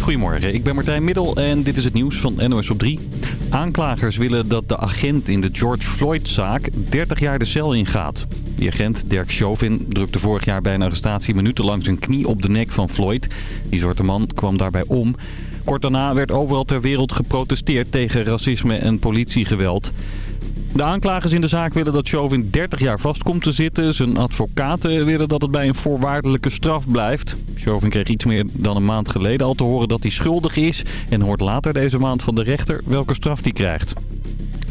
Goedemorgen, ik ben Martijn Middel en dit is het nieuws van NOS op 3. Aanklagers willen dat de agent in de George Floyd-zaak 30 jaar de cel ingaat. Die agent, Dirk Chauvin, drukte vorig jaar bij een arrestatie minutenlang zijn knie op de nek van Floyd. Die zwarte man kwam daarbij om. Kort daarna werd overal ter wereld geprotesteerd tegen racisme en politiegeweld. De aanklagers in de zaak willen dat Chauvin 30 jaar vast komt te zitten. Zijn advocaten willen dat het bij een voorwaardelijke straf blijft. Chauvin kreeg iets meer dan een maand geleden al te horen dat hij schuldig is... en hoort later deze maand van de rechter welke straf hij krijgt.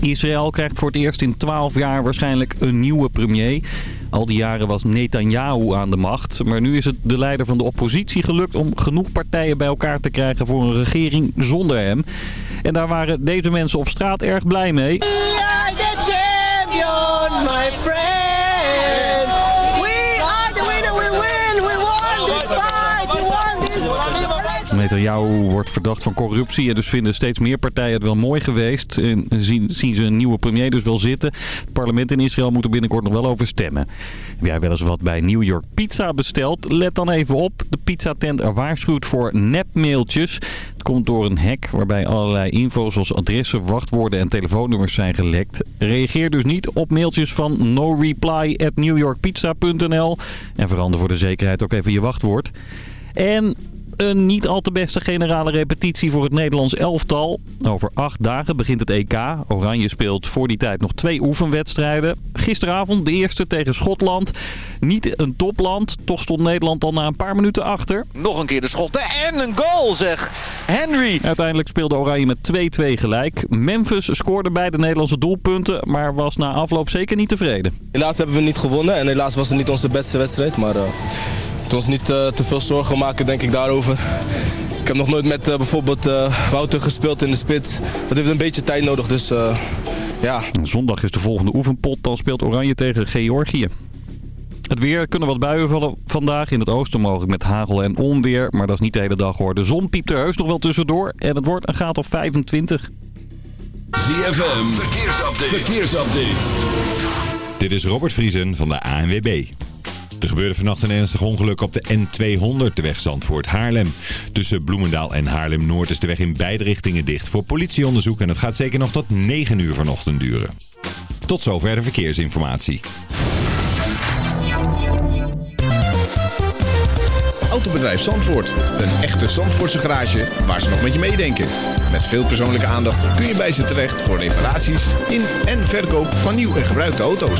Israël krijgt voor het eerst in 12 jaar waarschijnlijk een nieuwe premier. Al die jaren was Netanyahu aan de macht. Maar nu is het de leider van de oppositie gelukt om genoeg partijen bij elkaar te krijgen voor een regering zonder hem. En daar waren deze mensen op straat erg blij mee. Champion. Netanyahu wordt verdacht van corruptie en dus vinden steeds meer partijen het wel mooi geweest. En zien, zien ze een nieuwe premier dus wel zitten. Het parlement in Israël moet er binnenkort nog wel over stemmen. Heb jij wel eens wat bij New York Pizza besteld? Let dan even op. De pizzatent er waarschuwt voor nepmailtjes. Het komt door een hack waarbij allerlei info zoals adressen, wachtwoorden en telefoonnummers zijn gelekt. Reageer dus niet op mailtjes van noreply at newyorkpizza.nl en verander voor de zekerheid ook even je wachtwoord. En een niet al te beste generale repetitie voor het Nederlands elftal. Over acht dagen begint het EK. Oranje speelt voor die tijd nog twee oefenwedstrijden. Gisteravond de eerste tegen Schotland. Niet een topland, toch stond Nederland al na een paar minuten achter. Nog een keer de schotten en een goal zeg. Henry. Uiteindelijk speelde Oranje met 2-2 gelijk. Memphis scoorde beide Nederlandse doelpunten, maar was na afloop zeker niet tevreden. Helaas hebben we niet gewonnen en helaas was het niet onze beste wedstrijd. Maar uh, het ons niet uh, te veel zorgen maken denk ik daarover. Ik heb nog nooit met uh, bijvoorbeeld Wouter gespeeld in de spits. Dat heeft een beetje tijd nodig, dus ja. Zondag is de volgende oefenpot, dan speelt Oranje tegen Georgië. Het weer kunnen wat buien vallen vandaag. In het oosten mogelijk met hagel en onweer. Maar dat is niet de hele dag hoor. De zon piept er heus nog wel tussendoor. En het wordt een graad of 25. ZFM, verkeersupdate. verkeersupdate. Dit is Robert Vriesen van de ANWB. Er gebeurde vannacht een ernstig ongeluk op de N200, de weg Zandvoort-Haarlem. Tussen Bloemendaal en Haarlem-Noord is de weg in beide richtingen dicht voor politieonderzoek. En het gaat zeker nog tot 9 uur vanochtend duren. Tot zover de verkeersinformatie. Autobedrijf Zandvoort. Een echte Zandvoortse garage waar ze nog met je meedenken. Met veel persoonlijke aandacht kun je bij ze terecht voor reparaties in en verkoop van nieuw en gebruikte auto's.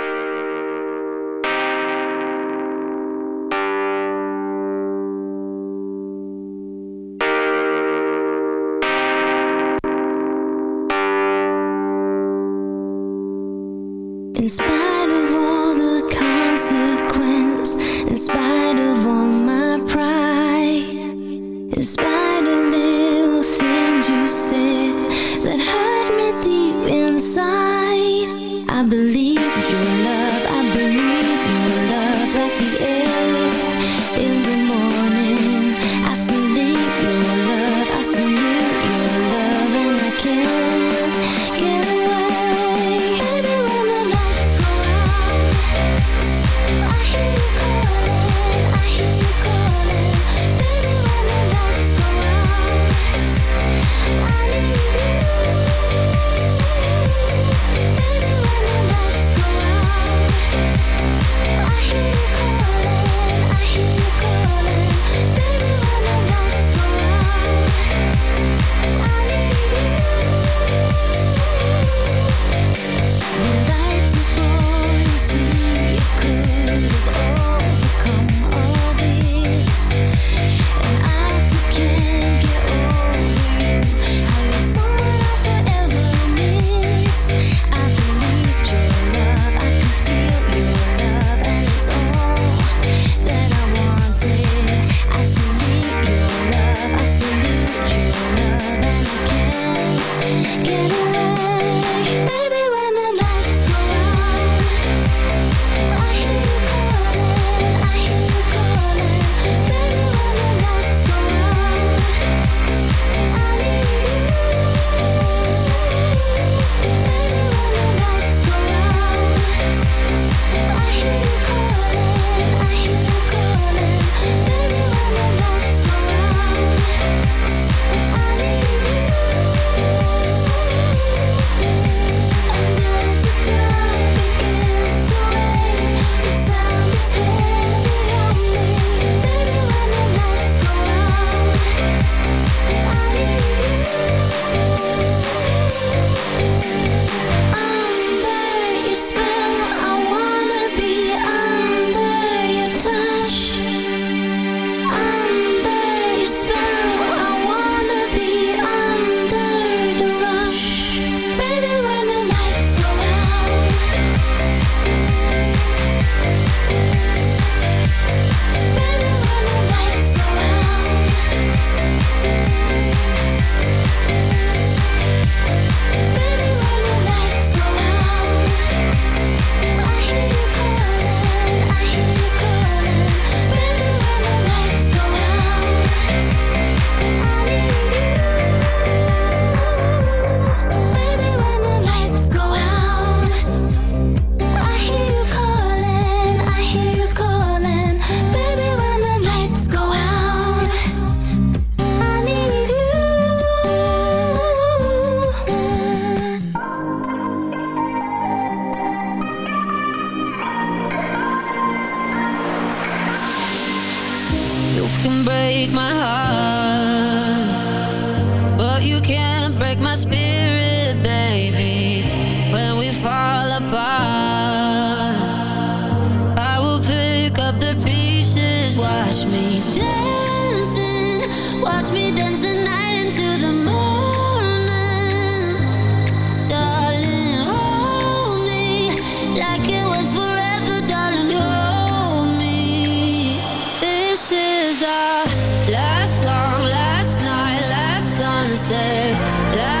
Spite of all my pride, in spite of little things you said that hurt me deep inside, I believe say that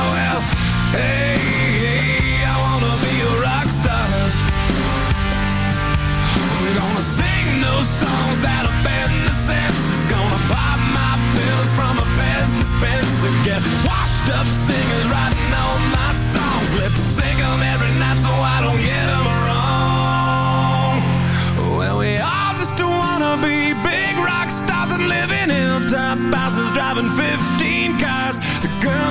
Well, hey, I wanna be a rock star. We're gonna sing those songs that offend the senses. Gonna pop my pills from a best dispenser. Get washed up singers writing all my songs. Lip sync 'em every night so I don't get wrong. Well, we all just wanna be big rock stars and live in hilltop houses driving 15 cars.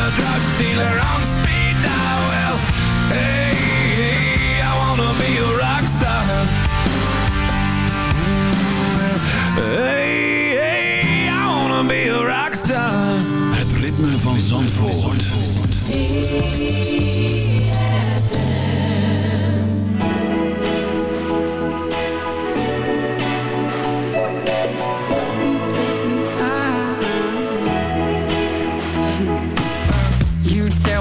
a drug dealer on speed dial. Well, hey, hey, I wanna be a rock star. Hey, hey, I wanna be a rock star. Het ritme van Zandvoort.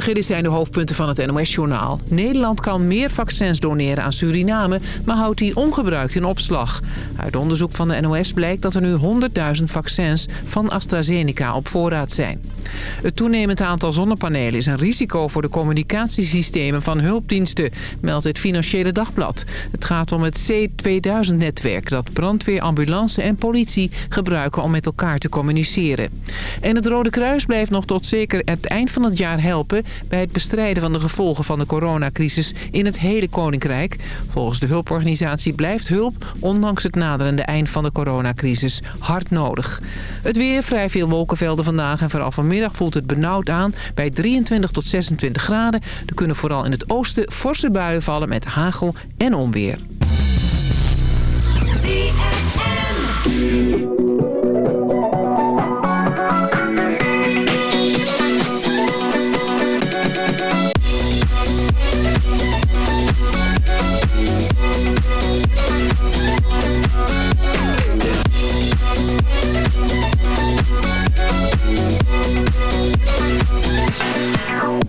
Goedemorgen, zijn de hoofdpunten van het NOS-journaal. Nederland kan meer vaccins doneren aan Suriname, maar houdt die ongebruikt in opslag. Uit onderzoek van de NOS blijkt dat er nu 100.000 vaccins van AstraZeneca op voorraad zijn. Het toenemend aantal zonnepanelen is een risico voor de communicatiesystemen van hulpdiensten, meldt het Financiële Dagblad. Het gaat om het C2000-netwerk dat brandweer, ambulance en politie gebruiken om met elkaar te communiceren. En het Rode Kruis blijft nog tot zeker het eind van het jaar helpen bij het bestrijden van de gevolgen van de coronacrisis in het hele Koninkrijk. Volgens de hulporganisatie blijft hulp, ondanks het naderende eind van de coronacrisis, hard nodig. Het weer, vrij veel wolkenvelden vandaag en vooral vanmiddag voelt het benauwd aan bij 23 tot 26 graden. Er kunnen vooral in het oosten forse buien vallen met hagel en onweer.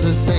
feels the same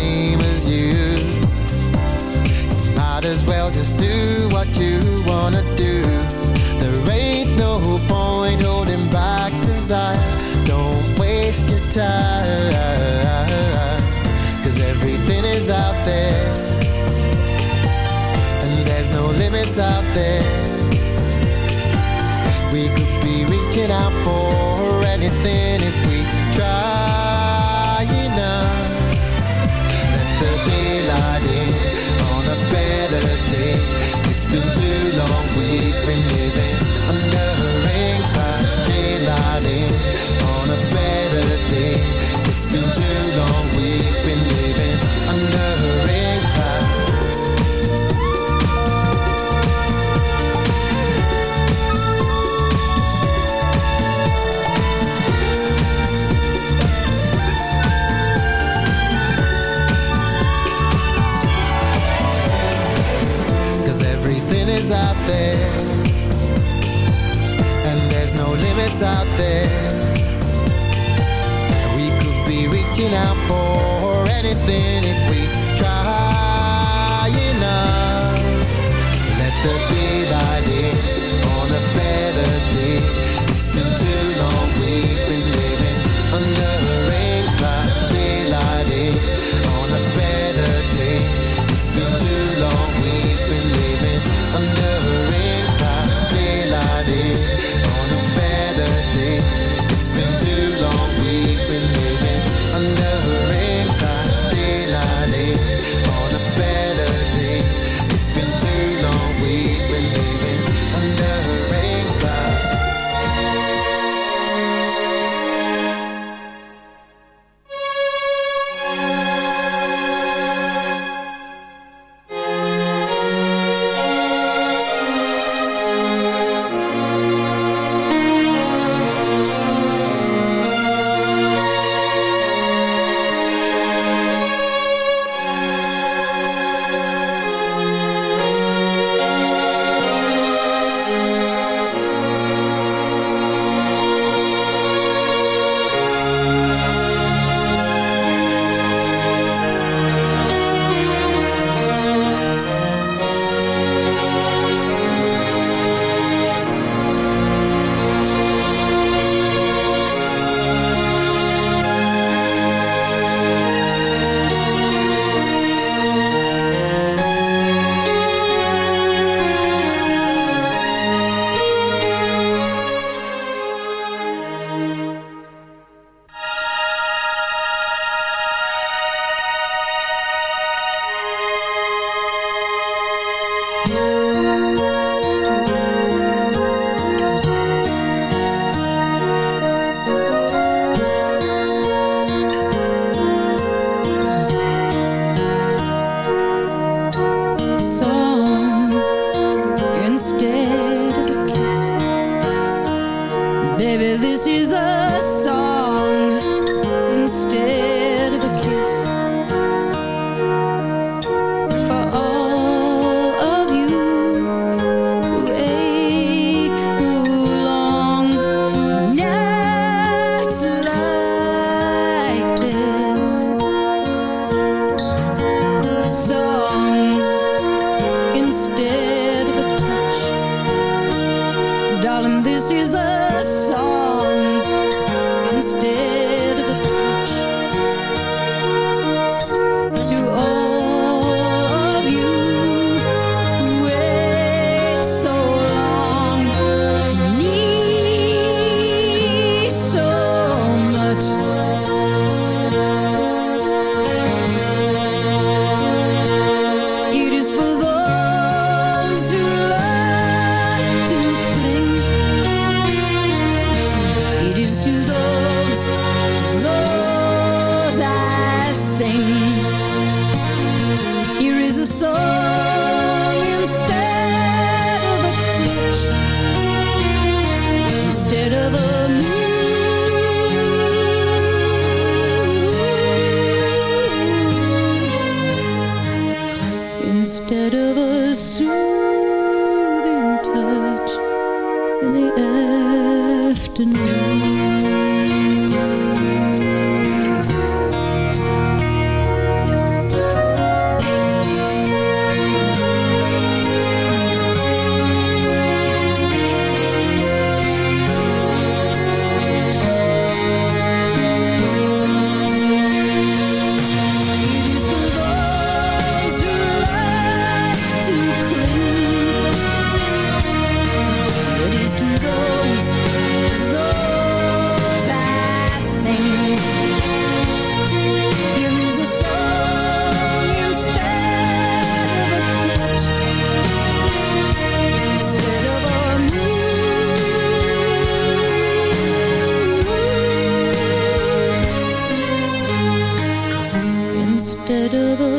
incredible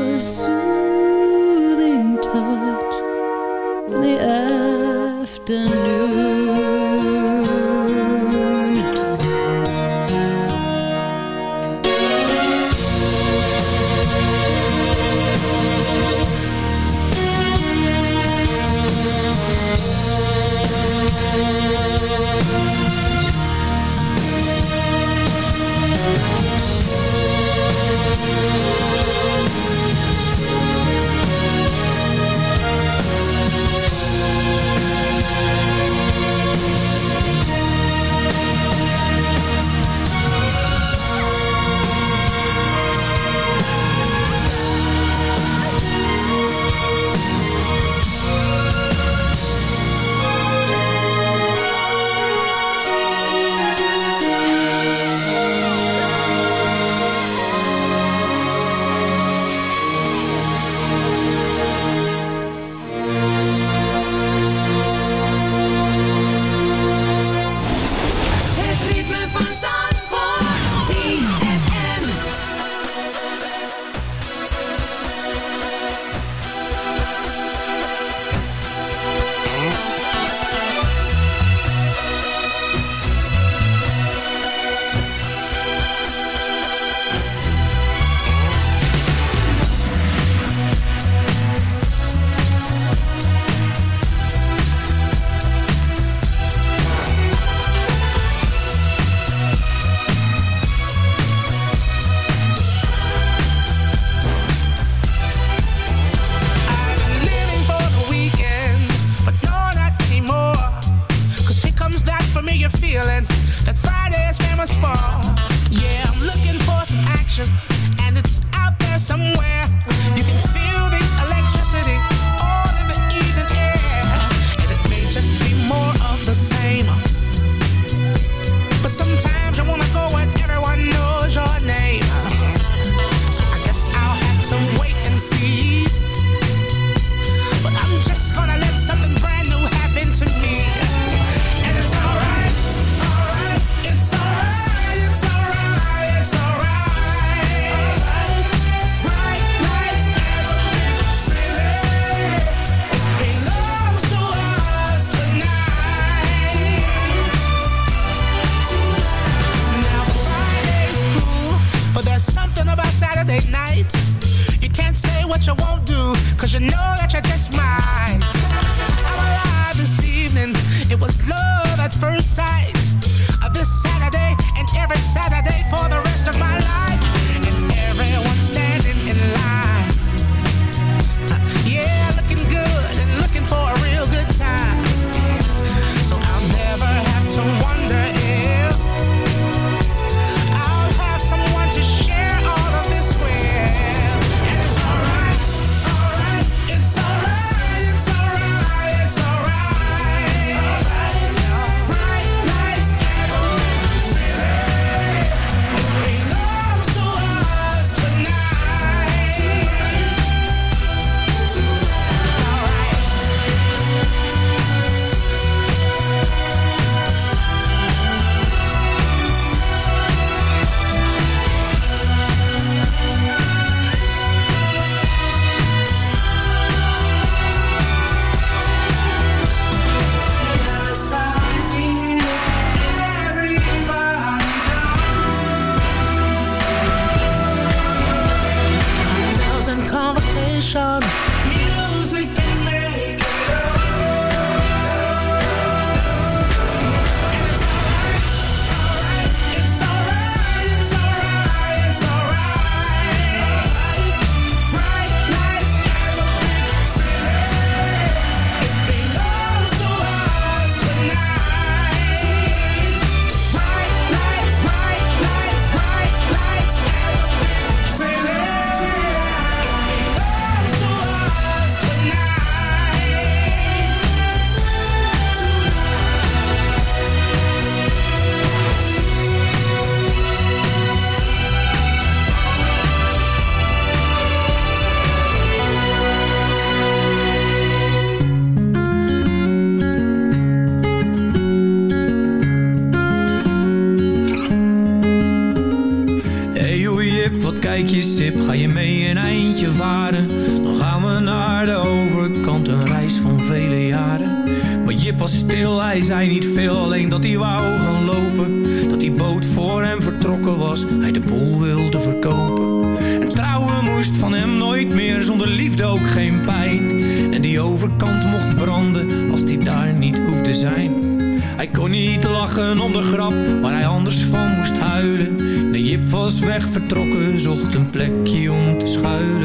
plekje om te schuilen.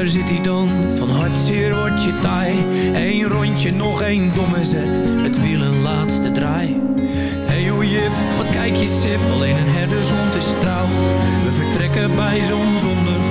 daar zit hij dan. Van hartzeer wordt je taai. Eén rondje, nog één domme zet. Het wiel een laatste draai. Hey hoe jip, wat kijk je sip. Alleen een herdershond is trouw. We vertrekken bij zon zonsondergang.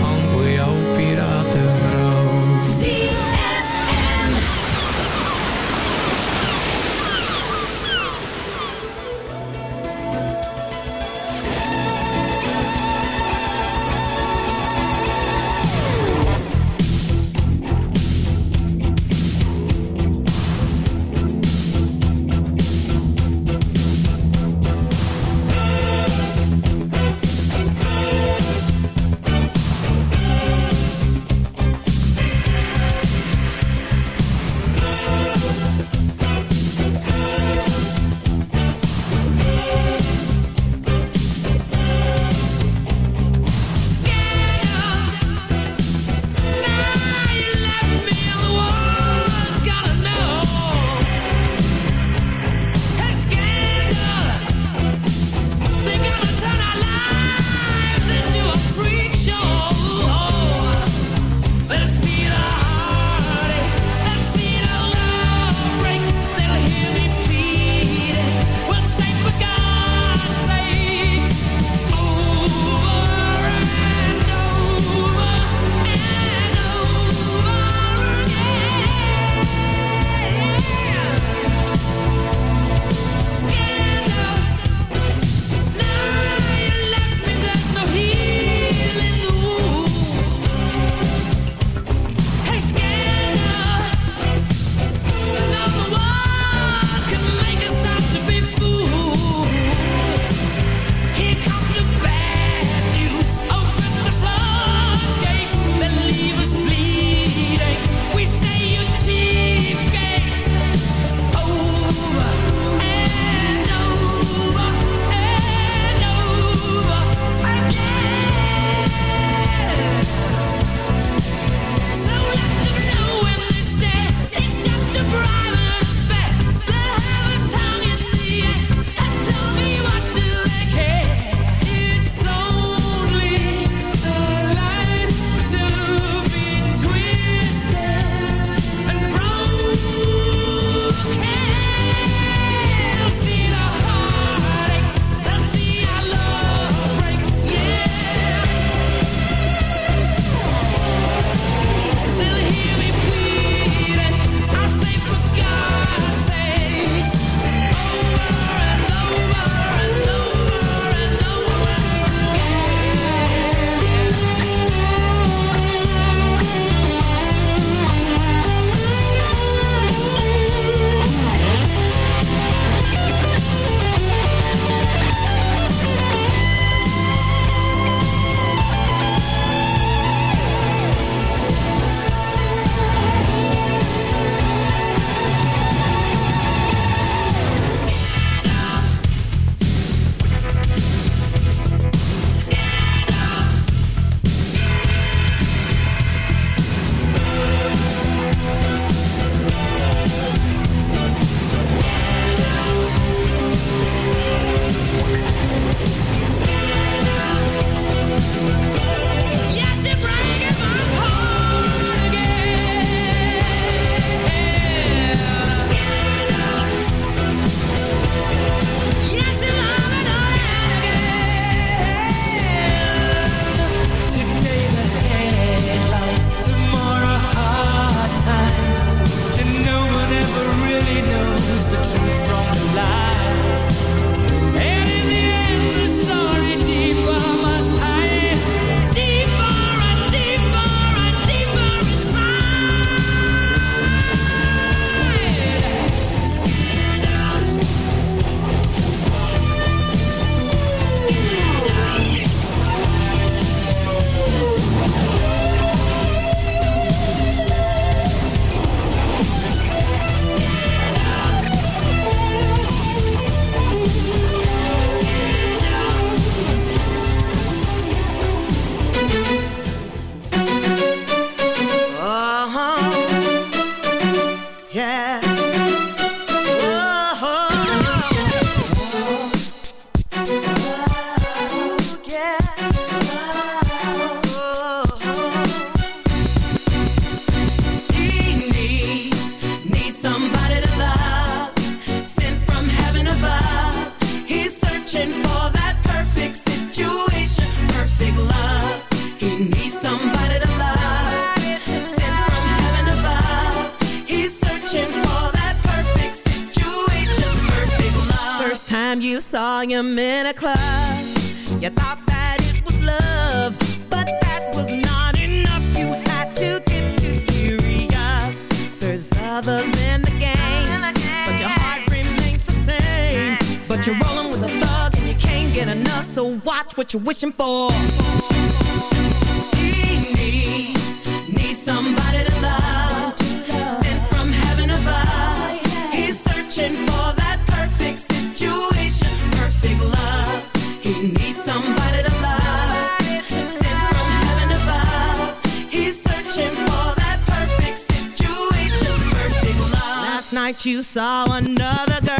But you're rolling with a thug and you can't get enough. So watch what you're wishing for. He needs, needs somebody to love, sent from heaven above. He's searching for that perfect situation, perfect love. He needs somebody to love, sent from heaven above. He's searching for that perfect situation, perfect love. Last night you saw another girl,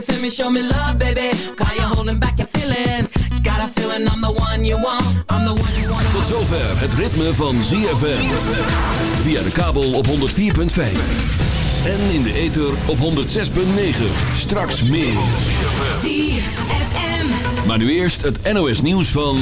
you feel me? Show me love, baby. Holding back your feelings. Got a feeling I'm the one you want. I'm the one you want. Tot zover het ritme van ZFM. Via de kabel op 104.5. En in de ether op 106.9. Straks meer. ZFM. Maar nu eerst het NOS nieuws van...